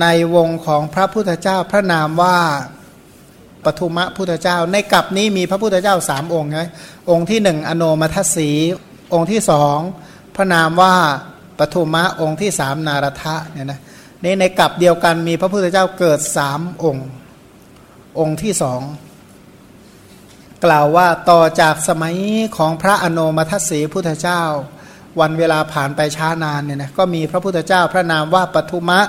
ในวงของพระพุทธเจ้าพระนามว่าปทุมะพุทธเจ้า ในกลับนี้มีพระพุทธเจ้าสามองค์ไงองค์ที่หนึ่งอโนมัทสีองค์ที่สองพระนามว่าปทุมะองค์ที่สามนารทะเนี่ยนะนี่ในกลับเดียวกันมีพระพุทธเจ้าเกิดสามองค์ องค์ที่สองกล่าวว่าต่อจากสมัยของพระอโนมัทสีพุทธเจ้า วันเวลาผ่านไปช้านานเนี่ยนะก็มีพระพุทธเจ้าพระนามว่าปทุมะ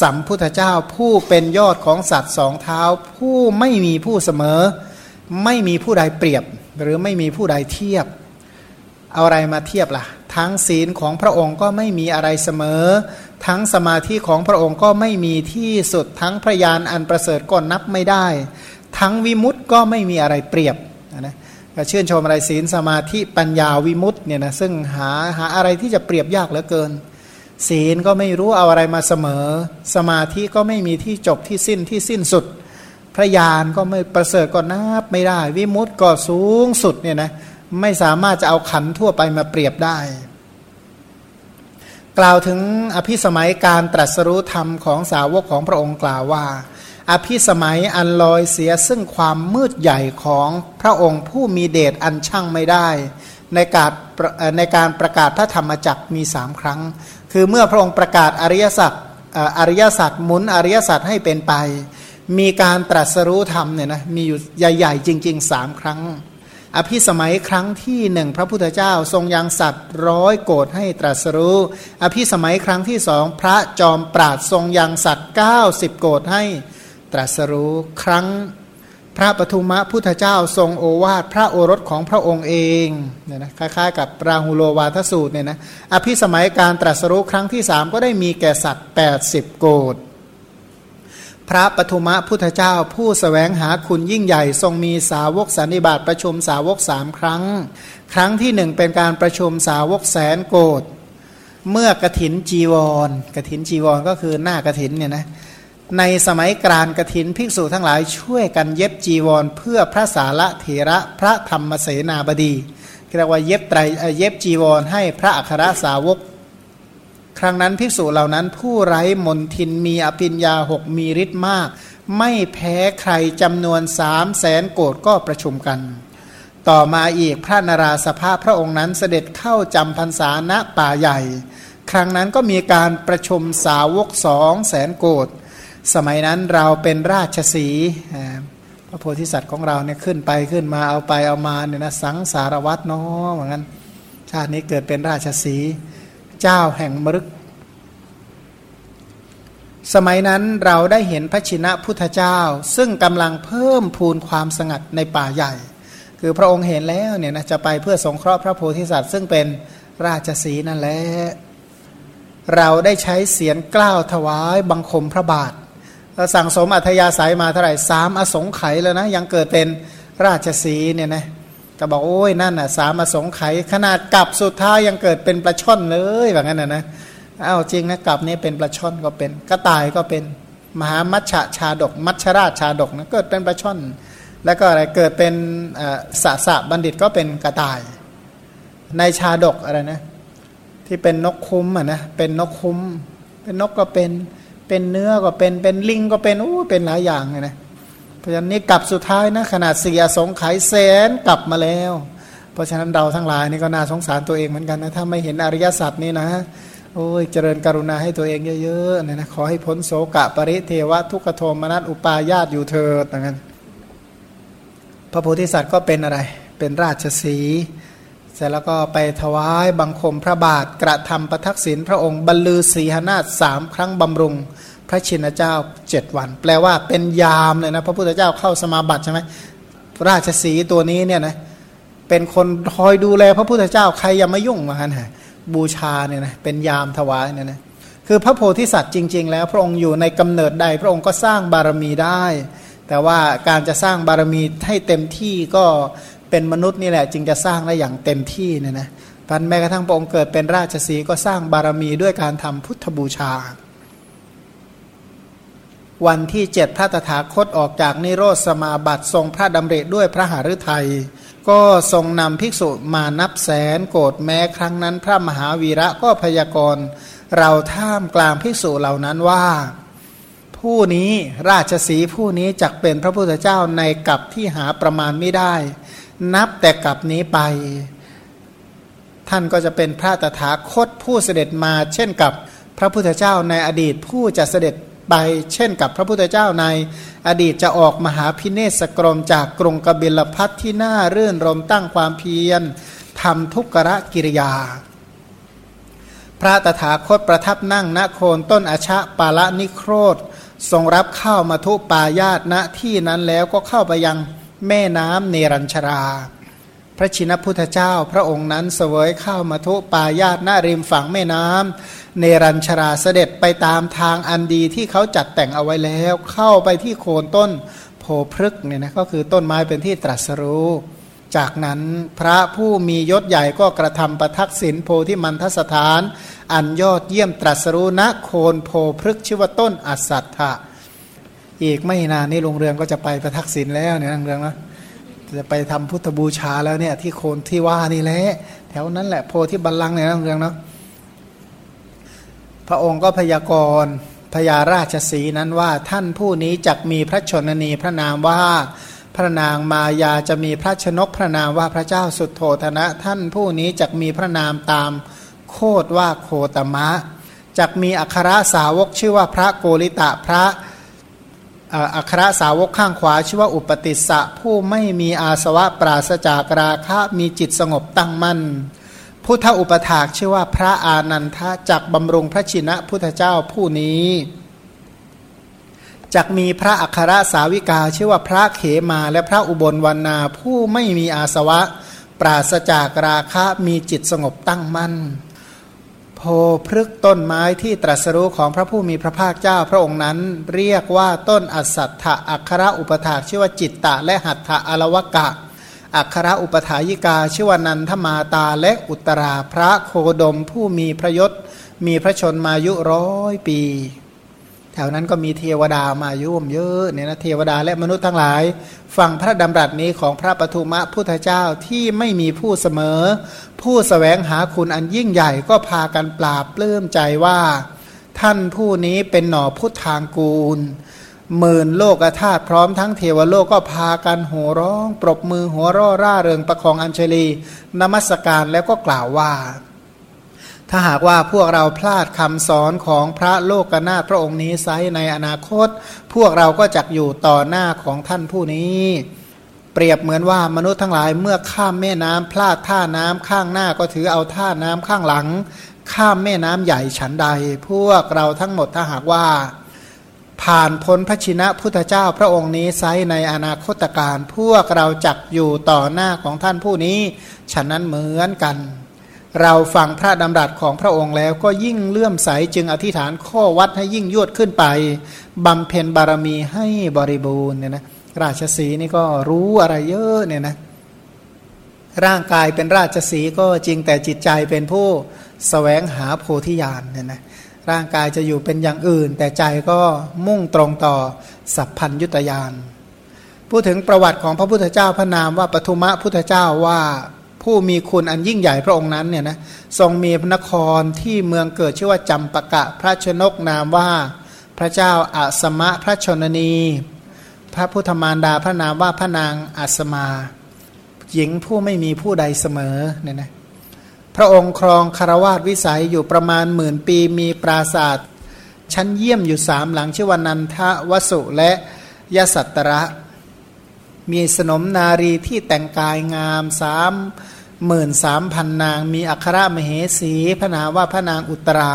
สัมพุทธเจ้าผู้เป็นยอดของสัตว์สองเท้า ผู้ไม่มีผู้เสมอ ไม่มีผู้ใดเปรียบ หรือไม่มีผู้ใดเทียบ เอาอะไรมาเทียบละ่ะ ทั้งศีลของพระองค์ก็ไม่มีอะไรเสมอ ทั้งสมาธิของพระองค์ก็ไม่มีที่สุดทั้งพระยานอันประเสริฐก็นับไม่ได้ ทั้งวิมุตต์ก็ไม่มีอะไรเปรียบ ก็ชื่นชมอะไรศีลสมาธิปัญญาวิมุตต์เนี่ยนะซึ่งหาหาอะไรที่จะเปรียบยากเหลือเกิน ศีลก็ไม่รู้เอาอะไรมาเสมอ สมาธิก็ไม่มีที่จบที่สิ้นที่สิ้นสุด พระญาณก็ไม่ประเสริฐก็นับไม่ได้ วิมุตต์ก็สูงสุดเนี่ยนะไม่สามารถจะเอาขันทั่วไปมาเปรียบได้ กล่าวถึงอภิสมัยการตรัสรู้ธรรมของสาวกของพระองค์กล่าวว่า อภิสมัยอันลอยเสียซึ่งความมืดใหญ่ของพระองค์ผู้มีเดชอันช่างไม่ได้ ในการในการประกาศพระธรรมจักมีสามครั้ง คือเมื่อพระองค์ประกาศอริยสัจอริยสัจหมุนอริยสัจให้เป็นไป มีการตรัสรู้ธรรมเนี่ยนะมีอยู่ใหญ่ๆ จริงๆสามครั้ง อภิสมัยครั้งที่หนึ่งพระพุทธเจ้าทรงยังสัตว์ร้อยโกรธให้ตรัสรู้ อภิสมัยครั้งที่สองพระจอมปราดทรงยังสัตว์90 โกรธให้ ตรัสรู้ครั้งพระปทุมะพุทธเจ้าทรงโอวาทพระโอรสของพระองค์เองเนี่ยนะคล้ายๆกับราหุโลวาทสูตรเนี่ยนะอภิสมัยการตรัสรู้ครั้งที่สามก็ได้มีแก่สัตว์ 80 โกดพระปทุมะพุทธเจ้าผู้สแสวงหาคุณยิ่งใหญ่ทรงมีสาวกสันนิบาตประชุมสาวกสามครั้ง ครั้งที่หนึ่งเป็นการประชุมสาวกแสนโกดเมื่อกระถินจีวรกระถินจีวรก็คือหน้ากระถินเนี่ยนะ ในสมัยกรานกถินภิกษุทั้งหลายช่วยกันเย็บจีวร เพื่อพระสาระเถระพระธรรมเสนาบดีเรียกว่าเย็บไตรเย็บจีวรให้พระอัครสาวก ครั้งนั้นภิกษุเหล่านั้นผู้ไร้มนทินมีอภิญญาหกมีฤทธิ์มาก ไม่แพ้ใครจำนวนสามแสนโกดก็ประชุมกัน ต่อมาอีกพระนราสภาพระองค์นั้นเสด็จเข้าจำพรรษาณป่าใหญ่ ครั้งนั้นก็มีการประชุมสาวกสองแสนโกด สมัยนั้นเราเป็นราชสีพระโพธิสัตว์ของเราเนี่ยขึ้นไปขึ้นมาเอาไปเอามาเนี่ยนะสังสารวัตรเนาะเหมือนกันชาตินี้เกิดเป็นราชสีเจ้าแห่งมรึก สมัยนั้นเราได้เห็นพระชินะพุทธเจ้า ซึ่งกำลังเพิ่มพูนความสงัดในป่าใหญ่ คือพระองค์เห็นแล้วเนี่ยนะจะไปเพื่อสงเคราะห์พระโพธิสัตว์ ซึ่งเป็นราชสีนั่นแหละเราได้ใช้เสียงกล้าวถวายบังคมพระบาท สั่งสมอัธยาศัยมาเท่าไหร่สามอสงไขยแล้วนะ ยังเกิดเป็นราชสีเนี่ยนะก็บอกโอ้ยนั่นอะสามอสงไขยขนาดกลับสุดท้ายยังเกิดเป็นปลาช่อนเลยแบบนั้นนะนะอ้าวจริงนะกลับนี่เป็นปลาช่อนก็เป็นกระต่ายก็เป็นมหามัชชาชาดก มัชราชชาดกนะเกิดเป็นปลาช่อน แล้วก็อะไรเกิดเป็นสะสะบัณฑิตก็เป็นกระต่าย ในชาดกอะไรนะที่เป็นนกคุ้มอะนะเป็นนกคุ้ม เป็นนกก็เป็น เป็นเนื้อก็เป็นเป็นลิงก็เป็นโอ้เป็นหลายอย่างเลยนะเพราะฉะนั้นนี่กลับสุดท้ายนะขนาดเสียสงไขยแสนกลับมาแล้ว เพราะฉะนั้นเราทั้งหลายนี่ก็น่าสงสารตัวเองเหมือนกันนะถ้าไม่เห็นอริยสัจนี่นะโอ้ยเจริญกรุณาให้ตัวเองเยอะๆนะนะขอให้พ้นโสกะปริเทวะทุกขโทมนัสอุปาญาตอยู่เถิดอย่างนั้นพระโพธิสัตว์ก็เป็นอะไร เป็นราชสี เสร็จแล้วก็ไปถวายบังคมพระบาทกระทำประทักษิณพระองค์บรรลือศีหนาฏสามครั้งบำรุงพระชินเจ้าเจ็ดวัน แปลว่าเป็นยามเลยนะพระพุทธเจ้าเข้าสมาบัติใช่ไหมราชสีตัวนี้เนี่ยนะเป็นคนคอยดูแลพระพุทธเจ้าใครยังไม่ยุ่งมาฮะบูชาเนี่ยนะเป็นยามถวายเนี่ยนะคือพระโพธิสัตว์จริง ๆ แล้ว พระองค์อยู่ในกำเนิดใด พระองค์ก็สร้างบารมีได้ แต่ว่าการจะสร้างบารมีให้เต็มที่ก็ เป็นมนุษย์นี่แหละ จึงจะสร้างได้อย่างเต็มที่เนี่ยนะพันแม้กระทั่งพระองค์เกิดเป็นราชสีก็สร้างบารมีด้วยการทำพุทธบูชา วันที่เจ็ดพระตถาคตออกจากนิโรธสมาบัติทรงพระดำเริด้วยพระหฤทัยก็ทรงนำภิกษุมานับแสนโกรธแม้ครั้งนั้น พระมหาวีระก็พยากรณ์เราท่ามกลางภิกษุเหล่านั้นว่า ผู้นี้ราชสีผู้นี้จักเป็นพระพุทธเจ้าในกับที่หาประมาณไม่ได้ นับแต่กับนี้ไป ท่านก็จะเป็นพระตถาคตผู้เสด็จมา เช่นกับพระพุทธเจ้าในอดีตผู้จะเสด็จไป เช่นกับพระพุทธเจ้าในอดีตจะออกมหาพิเนศกรมจากกรุงกบิลพัทที่น่ารื่นรมตั้งความเพียรทำทุกขะกิริยา พระตถาคตประทับนั่งณโคนต้นอชะปาละนิโครธทรงรับข้าวมาทุปายาตณที่นั้นแล้วก็เข้าไปยัง แม่น้ำเนรัญชรา พระชินพุทธเจ้า พระองค์นั้นเสวยข้าวมาทุปายาตณริมฝั่งแม่น้ำเนรัญชราเสด็จไปตามทางอันดีที่เขาจัดแต่งเอาไว้แล้ว เข้าไปที่โคนต้นโพพฤกเนี่ยนะก็คือต้นไม้เป็นที่ตรัสรู้จากนั้นพระผู้มียศใหญ่ก็กระทำประทักษิณโพธิมันทสถาน อันยอดเยี่ยมตรัสรู้ณโคนโพพฤกชื่อว่าต้นอัสัตถะ อีกไม่นานนี้โรงเรืองก็จะไปประทักษิณแล้วเนี่ยโรงเรืองนะจะไปทำพุทธบูชาแล้วเนี่ยที่โคนที่ว่านี่แหละแถวนั้นแหละโพธิบัลลังก์เนี่ยโรงเรืองเนาะพระองค์ก็พยากรณ์พญาราชสีนั้นว่าท่านผู้นี้จักมีพระชนนีพระนามว่าพระนางมายาจะมีพระชนกพระนามว่าพระเจ้าสุดโทธนะ ท่านผู้นี้จะมีพระนามตามโคดว่าโคตมะจะมีอัครสาวกชื่อว่าพระโกริตะพระ อัครสาวกข้างขวาชื่อว่าอุปติสะผู้ไม่มีอาสวะปราศจากราคะมีจิตสงบตั้งมั่นพุทธอุปถากชื่อว่าพระอานันทะจักบำรุงพระชินะพุทธเจ้าผู้นี้จักมีพระอัครสาวิกาชื่อว่าพระเขมาและพระอุบลวันนาผู้ไม่มีอาสวะ ปราศจากราคะมีจิตสงบตั้งมั่น พพฤกต้นไม้ที่ตรัสรู้ของพระผู้มีพระภาคเจ้าพระองค์นั้น เรียกว่าต้นอัสัตถะอัครอุปถาชื่อว่าจิตตะและหัตถะอลวกะ อัครอุปถายิกาชื่อว่านันทมาตาและอุตราพระโคดมผู้มีพระยศมีพระชนมายุร้อยปี แถวนั้นก็มีเทวดามายุ่มเยอะเนี่ยนะเทวดาและมนุษย์ทั้งหลาย ฟังพระดำรัสนี้ของพระปทุมะพุทธเจ้าที่ไม่มีผู้เสมอ ผู้สแสวงหาคุณอันยิ่งใหญ่ก็พากันปราบปลื้มใจว่า ท่านผู้นี้เป็นหน่อพุทธางกูลหมื่นโลกธาตุพร้อมทั้งเทวโลกก็พากันโห่ร้อง ปรบมือหัวร่อร่าเริงประคองอัญเชลี นมัสการแล้วก็กล่าวว่า ถ้าหากว่าพวกเราพลาดคำสอนของพระโลกนาถพระองค์นี้ไซในอนาคต พวกเราก็จะอยู่ต่อหน้าของท่านผู้นี้ เปรียบเหมือนว่ามนุษย์ทั้งหลายเมื่อข้ามแม่น้ำพลาดท่าน้ำข้างหน้าก็ถือเอาท่าน้ำข้างหลัง ข้ามแม่น้ำใหญ่ฉันใด พวกเราทั้งหมดถ้าหากว่า ผ่านพ้นพระชินะพุทธเจ้าพระองค์นี้ไซในอนาคตการ พวกเราจักอยู่ต่อหน้าของท่านผู้นี้ ฉะนั้นเหมือนกัน เราฟังพระดำรัสของพระองค์แล้วก็ยิ่งเลื่อมใสจึงอธิษฐานข้อวัดให้ยิ่งยวดขึ้นไปบำเพ็ญบารมีให้บริบูรณ์เนี่ยนะราชสีนี่ก็รู้อะไรเยอะเนี่ยนะร่างกายเป็นราชสีก็จริงแต่จิตใจเป็นผู้สแสวงหาโพธิญาณเนี่ยนะร่างกายจะอยู่เป็นอย่างอื่น แต่ใจก็มุ่งตรงต่อสัพพัญยุตยานพูดถึงประวัติของพระพุทธเจ้าพระนามว่าปทุมะพุทธเจ้าว่า ผู้มีคุณอันยิ่งใหญ่พระองค์นั้นเนี่ยนะทรงมีพระนครที่เมืองเกิดชื่อว่าจำปะกะพระชนกนามว่าพระเจ้าอาสมะพระชนนี พระพุทธมารดาพระนามว่าพระนางอาสมา หญิงผู้ไม่มีผู้ใดเสมอเนี่ยนะพระองค์ครองคารวาสวิสัยอยู่ประมาณหมื่นปีมีปราศาสตร์ชั้นเยี่ยมอยู่สามหลังชื่อว่านันทวสุและยสัตตระ มีสนมนารีที่แต่งกายงามสาม หมื่นสามพันนาง มีอัครมเหสี พระนามว่าพระนางอุตรา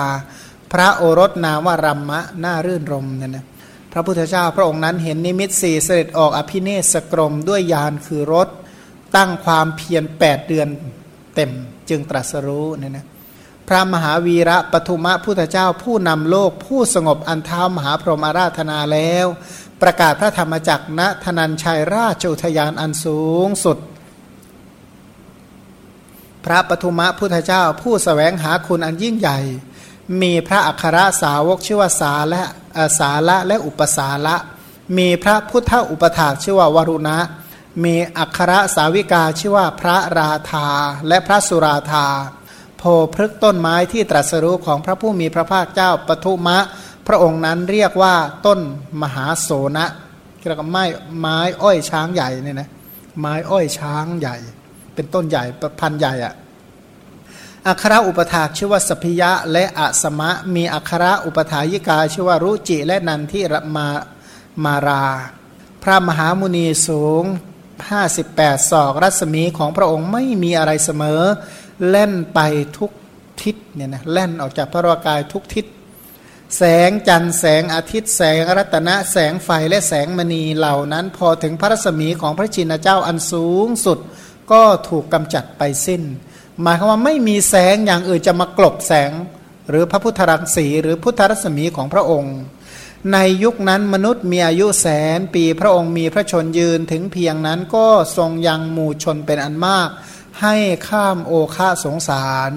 พระโอรสนามว่ารัมมะน่ารื่นรมเนี่ยนะพระพุทธเจ้าพระองค์นั้นเห็นนิมิตสี่เสด็จออกอภิเนศกรมด้วยยานคือรถ ตั้งความเพียรแปดเดือนเต็มจึงตรัสรู้เนี่ยนะพระมหาวีระปทุมะพุทธเจ้าผู้นำโลกผู้สงบอันเท้ามหาพรหมอาราธนาแล้ว ประกาศพระธรรมจักรณธนัญชัยราชอุทยานอันสูงสุด พระปทุมะพุทธเจ้า ผู้สแสวงหาคุณอันยิ่งใหญ่ มีพระอัครสาวกชื่อว่าสาและสาละและอุปสาละ มีพระพุทธอุปถาชื่อว่าวรุณะ มีอัครสาวิกาชื่อว่าพระราธาและพระสุราธา โพพฤกต้นไม้ที่ตรัสรู้ของพระผู้มีพระภาคเจ้าปทุมะ พระองค์นั้นเรียกว่าต้นมหาโสนะเรียกว่าไม้ไม้อ้อยช้างใหญ่เนี่ยนะไม้อ้อยช้างใหญ่ เป็นต้นใหญ่พันใหญ่อะอัคราอุปถากชื่อว่าสพิยะและอัสมะ มีอัคราอุปถายิกาชื่อว่ารุจิและนันทิรมามารา พระมหามุนีสูง 58 ศอกรัศมีของพระองค์ไม่มีอะไรเสมอเล่นไปทุกทิศเนี่ยนะเล่นออกจากพระวรากายทุกทิศ แสงจันทร์แสงอาทิตย์แสงรัตนะแสงไฟและแสงมณีเหล่านั้น พอถึงพระรัศมีของพระชินเจ้าอันสูงสุด ก็ถูกกำจัดไปสิ้น หมายความว่าไม่มีแสงอย่างอื่นจะมากลบแสง หรือพระพุทธรังสีหรือพุทธรัศมีของพระองค์ ในยุคนั้นมนุษย์มีอายุแสนปีพระองค์มีพระชนยืนถึงเพียงนั้นก็ทรงยังหมู่ชนเป็นอันมาก ให้ข้ามโอคาสงสาร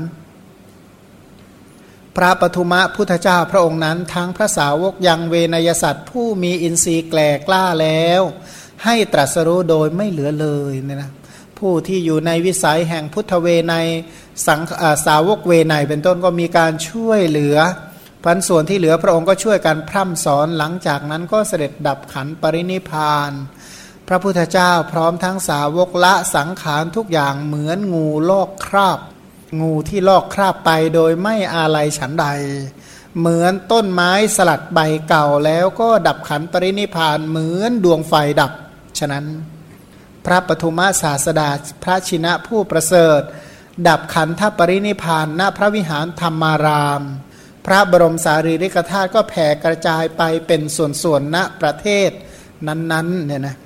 พระปทุมะพุทธเจ้าพระองค์นั้นทั้งพระสาวกยังเวนยสัตว์ผู้มีอินทรีย์แกลกล้าแล้วให้ตรัสรู้โดยไม่เหลือเลยเนี่ยนะ ผู้ที่อยู่ในวิสัยแห่งพุทธเวไนสังสาวกเวไนเป็นต้นก็มีการช่วยเหลือพันส่วนที่เหลือพระองค์ก็ช่วยกันพร่ำสอนหลังจากนั้นก็เสด็จดับขันปรินิพาน พระพุทธเจ้าพร้อมทั้งสาวกละสังขารทุกอย่างเหมือนงูลอกคราบ งูที่ลอกคราบไปโดยไม่อาลัยฉันใด เหมือนต้นไม้สลัดใบเก่าแล้วก็ดับขันปรินิพานเหมือนดวงไฟดับฉะนั้น พระปฐุมาศาสดาพระชินะผู้ประเสริฐ ดับขันธปรินิพานณพระวิหารธรรมาราม พระบรมสารีริกธาตุก็แผ่กระจายไปเป็นส่วนๆณประเทศนั้นๆเนี่ยนะ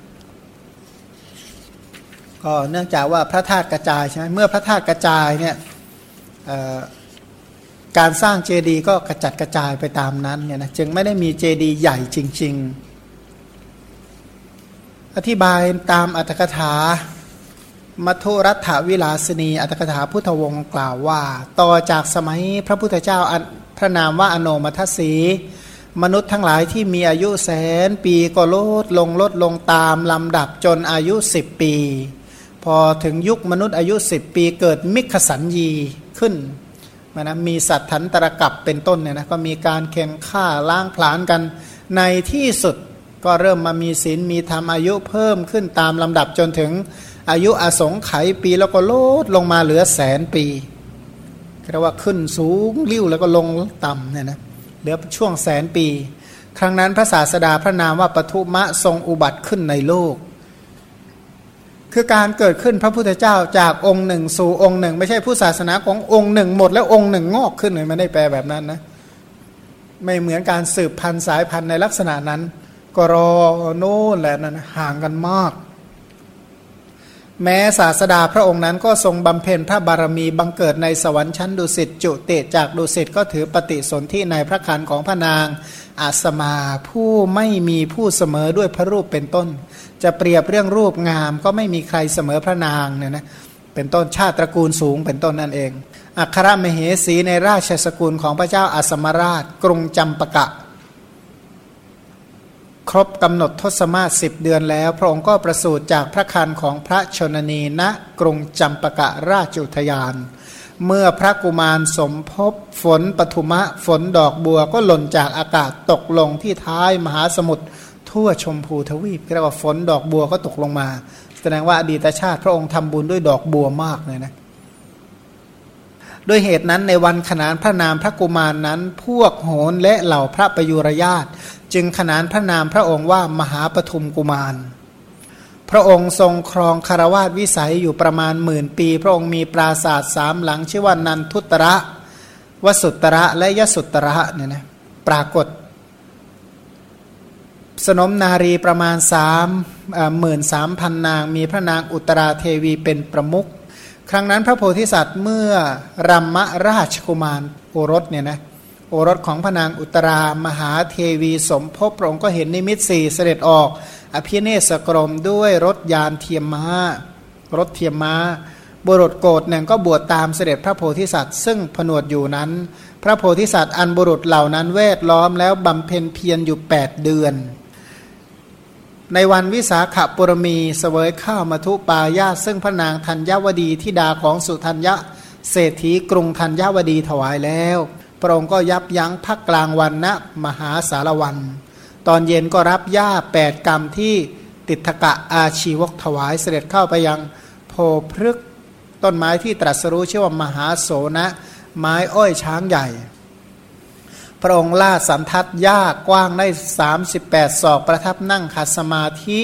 ก็เนื่องจากว่าพระธาตุกระจายใช่ไหมเมื่อพระธาตุกระจายเนี่ยการสร้างเจดีย์ก็กระจัดกระจายไปตามนั้นเนี่ยนะจึงไม่ได้มีเจดีย์ใหญ่จริง ๆ อธิบายตามอัตถกถามัทุรัฐวิลาสนีอัตถกถาพุทธวงศ์กล่าวว่า ต่อจากสมัยพระพุทธเจ้าพระนามว่าอโนมัทสีมนุษย์ทั้งหลายที่มีอายุแสนปีก็ลดลงลดลงตามลำดับจนอายุสิบปี พอถึงยุคมนุษย์อายุสิบปีเกิดมิขสัญญีขึ้นนะมีสัตว์ทันตรกับเป็นต้นเนี่ยนะก็มีการเค็มฆ่าล้างผลาญกันในที่สุด ก็เริ่มมามีศีลมีธรรมอายุเพิ่มขึ้นตามลำดับจนถึงอายุอสงไขยปีแล้วก็ลดลงมาเหลือแสนปีเรียกว่าขึ้นสูงริ้วแล้วก็ลงต่ำเนี่ยนะเหลือช่วงแสนปี ครั้งนั้นพระศาสดาพระนามว่าปทุมะทรงอุบัติขึ้นในโลก คือการเกิดขึ้นพระพุทธเจ้าจากองค์หนึ่ง สู่องค์หนึ่ง ไม่ใช่ผู้ศาสนาขององค์หนึ่ง หมดแล้วองค์หนึ่งงอกขึ้นเลยไม่ได้แปลแบบนั้นนะไม่เหมือนการสืบพันธุ์สายพันธุ์ในลักษณะนั้น ก็รอโน่นแหละนั้นห่างกันมาก แม้ศาสดาพระองค์นั้นก็ทรงบำเพ็ญพระบารมีบังเกิดในสวรรค์ชั้นดุสิตจุเตจากดุสิตก็ถือปฏิสนธิในพระคันของพระนางอาสมาผู้ไม่มีผู้เสมอด้วยพระรูปเป็นต้น จะเปรียบเรื่องรูปงามก็ไม่มีใครเสมอพระนางเนี่ยนะเป็นต้นชาติตระกูลสูงเป็นต้นนั่นเอง อัครมเหสีในราชสกุลของพระเจ้าอัสมราช กรุงจำปะกะ ครบกำหนดทศมาสิบเดือนแล้ว พระองค์ก็ประสูติจากพระคันของพระชนนีณกรุงจำปะกะราชุทยาน เมื่อพระกุมารสมภพฝนปฐุมะฝนดอกบัวก็หล่นจากอากาศตกลงที่ท้ายมหาสมุทรทั่วชมพูทวีปเรียกว่าฝนดอกบัวก็ตกลงมา แสดงว่าอดีตชาติพระองค์ทำบุญด้วยดอกบัวมากเลยนะด้วยเหตุนั้นในวันขนานพระนามพระกุมารนนั้น พวกโหนและเหล่าพระประยุรญาต จึงขนานพระนามพระองค์ว่ามหาปฐุมกุมาร พระองค์ทรงครองคารวาสวิสัยอยู่ประมาณหมื่นปี พระองค์มีปราศาสตร์สามหลัง ชื่อว่านันทุตระวสุตระและยสุตระเนี่ยนะปรากฏ สนมนารีประมาณสามหมื่นสามพันนาง มีพระนางอุตราเทวีเป็นประมุขครั้งนั้นพระโพธิสัตว์เมื่อรัมมราชกุมารโอรสเนี่ยนะ โอรสของพระนางอุตรามหาเทวีสมภพพระองค์ก็เห็นนิมิตสี่เสด็จออก อภิเนศกรมด้วยรถยานเทียมม้ารถเทียมม้าบุรุษโกดหนึ่งก็บวชตามเสด็จพระโพธิสัตว์ ซึ่งผนวดอยู่นั้น พระโพธิสัตว์อันบุรุษเหล่านั้นเวทล้อมแล้วบำเพ็ญเพียรอยู่ 8 เดือน ในวันวิสาขบุรมีเสวยข้าวมาทุปายาซึ่งพระนางธัญญวดีทิดาของสุธัญญะเศรษฐีกรุงธัญญวดีถวายแล้ว ระองค์ก็ยับยั้งพักกลางวันณมหาสารวัน ตอนเย็นก็รับหญ้าแปดกรรมที่ติทกะอาชีวกถวายเสด็จเข้าไปยังโพพฤกต้นไม้ที่ตรัสรู้ชื่อว่ามหาโสนะ ไม้อ้อยช้างใหญ่ พระองค์ล่าสันทัดหญ้ากว้างได้ 38 ศอกประทับนั่งขัดสมาธิ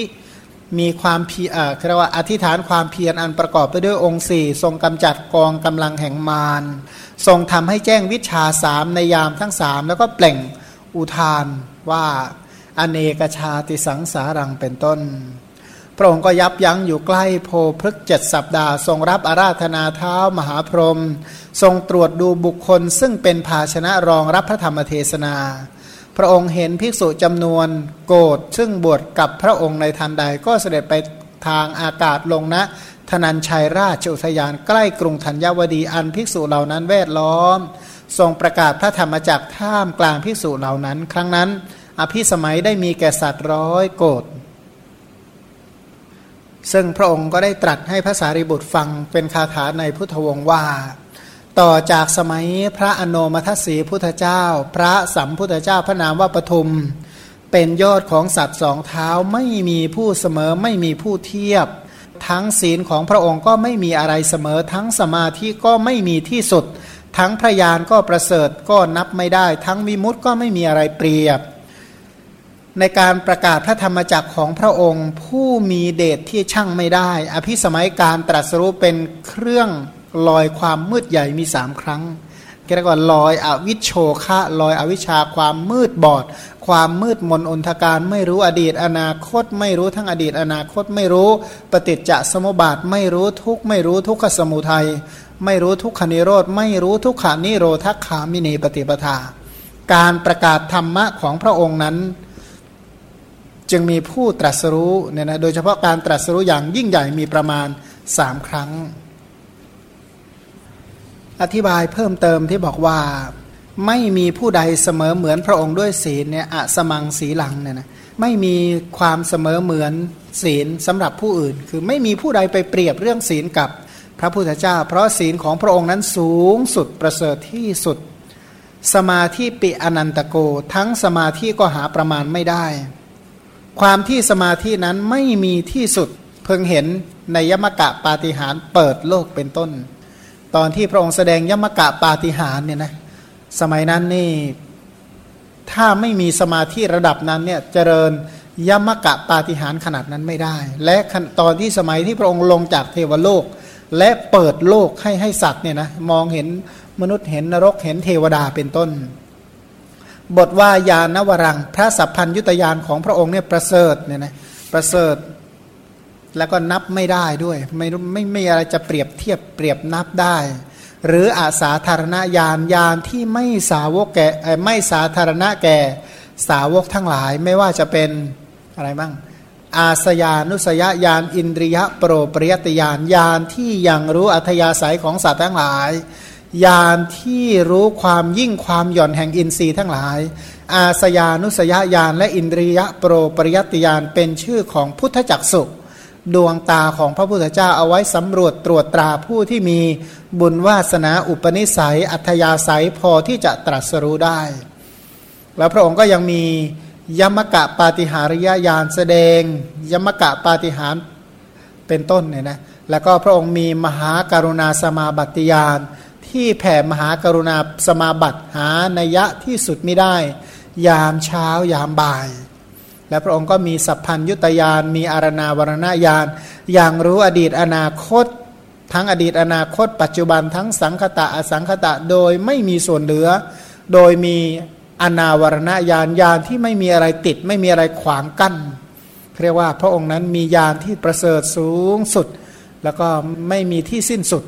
มีความเพียรเรียกว่าอธิษฐานความเพียรอันประกอบไปด้วยองค์สี่ทรงกำจัดกองกำลังแห่งมารทรงทำให้แจ้งวิชาสามในยามทั้งสามแล้วก็เปล่งอุทานว่าอเนกชาติสังสารังเป็นต้น พระองค์ก็ยับยั้งอยู่ใกล้โพพฤกเจ็ดสัปดาห์ทรงรับอาราธนาเท้ามหาพรหมทรงตรวจดูบุคคลซึ่งเป็นภาชนะรองรับพระธรรมเทศนา พระองค์เห็นภิกษุจำนวนโกรธซึ่งบวชกับพระองค์ในทันใดก็เสด็จไปทางอากาศลงนะธนัญชัยราชอุทยานใกล้กรุงธัญวดีอันภิกษุเหล่านั้นแวดล้อม ทรงประกาศพระธรรมจักท่ามกลางภิกษุเหล่านั้น ครั้งนั้น อภิสมัยได้มีแก่สัตว์ร้อยโกรธซึ่งพระองค์ก็ได้ตรัสให้พระสารีบุตรฟังเป็นคาถาในพุทธวงศ์ว่า ต่อจากสมัยพระอโนมัทสีพุทธเจ้า พระสัมพุทธเจ้าพระนามว่าปทุม เป็นยอดของสัตว์สองเท้าไม่มีผู้เสมอไม่มีผู้เทียบ ทั้งศีลของพระองค์ก็ไม่มีอะไรเสมอ ทั้งสมาธิก็ไม่มีที่สุด ทั้งพระยานก็ประเสริฐก็นับไม่ได้ ทั้งวิมุตต์ก็ไม่มีอะไรเปรียบ ในการประกาศพระธรรมจักรของพระองค์ ผู้มีเดชที่ช่างไม่ได้ อภิสมัยการตรัสรู้เป็นเครื่อง ลอยความมืดใหญ่มีสามครั้งเรียกว่าลอยอวิชโชคะลอยอวิชาความมืดบอด ความมืดมนอนทการไม่รู้อดีตอนาคต ไม่รู้ทั้งอดีตอนาคตไม่รู้ ปฏิจจสมุปบาทไม่รู้ทุกไม่รู้ทุกขสมุทัยไม่รู้ทุกขานิโรธไม่รู้ทุกขานิโรธขามินีปฏิปทา การประกาศธรรมะของพระองค์นั้น จึงมีผู้ตรัสรู้เนี่ยนะโดยเฉพาะการตรัสรู้อย่างยิ่งใหญ่มีประมาณสามครั้ง อธิบายเพิ่มเติมที่บอกว่าไม่มีผู้ใดเสมอเหมือนพระองค์ด้วยศีลเนี่ยอะสมังสีหลังเนี่ยนะไม่มีความเสมอเหมือนศีลสำหรับผู้อื่น คือไม่มีผู้ใดไปเปรียบเรื่องศีลกับพระพุทธเจ้า เพราะศีลของพระองค์นั้นสูงสุดประเสริฐที่สุด สมาธิปิอนันตโก ทั้งสมาธิก็หาประมาณไม่ได้ ความที่สมาธินั้นไม่มีที่สุด เพิ่งเห็นในยมกะปาฏิหารเปิดโลกเป็นต้น ตอนที่พระองค์แสดงยมกะปาฏิหารเนี่ยนะสมัยนั้นนี่ถ้าไม่มีสมาธิระดับนั้นเนี่ยเจริญยมกะปาฏิหารขนาดนั้นไม่ได้ และตอนที่สมัยที่พระองค์ลงจากเทวโลก และเปิดโลกให้ให้สัตว์เนี่ยนะมองเห็นมนุษย์เห็นนรกเห็นเทวดาเป็นต้น บทว่ายานวรังพระสัพพัญยุตยานของพระองค์เนี่ยประเสริฐเนี่ยนะประเสริฐ แล้วก็นับไม่ได้ด้วย ไม่ไม่ไม่อะไรจะเปรียบเทียบเปรียบนับได้ หรืออาสาธารณญาณญาณที่ไม่สาวกแก่ไม่สาธารณะแก่สาวกทั้งหลายไม่ว่าจะเป็นอะไรบ้างอาสยานุสยญาณอินทรียะโปรปริยตญาณญาณที่ยังรู้อัธยาศัยของสัตว์ทั้งหลายญาณที่รู้ความยิ่งความหย่อนแห่งอินทรีย์ทั้งหลาย อาสยานุสยญาณและอินทรียะโปรปริยตญาณเป็นชื่อของพุทธจักสุ ดวงตาของพระพุทธเจ้าเอาไว้สำรวจตรวจตราผู้ที่มีบุญวาสนาอุปนิสัย อัธยาศัยพอที่จะตรัสรู้ได้ แล้วพระองค์ก็ยังมียมกะปาฏิหาริยญาณแสดง ยมกะปาฏิหารเป็นต้นเนี่ยนะแล้วก็พระองค์มีมหาการุณาสมาบัติญาณที่แผ่มหาการุณาสมาบัติหานัยะที่สุดไม่ได้ ยามเช้ายามบ่าย และพระองค์ก็มีสัพพัญยุตยานมีอารณาวรณญาณอย่างรู้อดีตอนาคต ทั้งอดีตอนาคต ปัจจุบันทั้งสังคตะอสังคตะโดยไม่มีส่วนเหลือ โดยมีอนาวรณญาณญาณที่ไม่มีอะไรติด ไม่มีอะไรขวางกั้นเรียกว่าพระองค์นั้นมีญาณที่ประเสริฐสูงสุด แล้วก็ไม่มีที่สิ้นสุด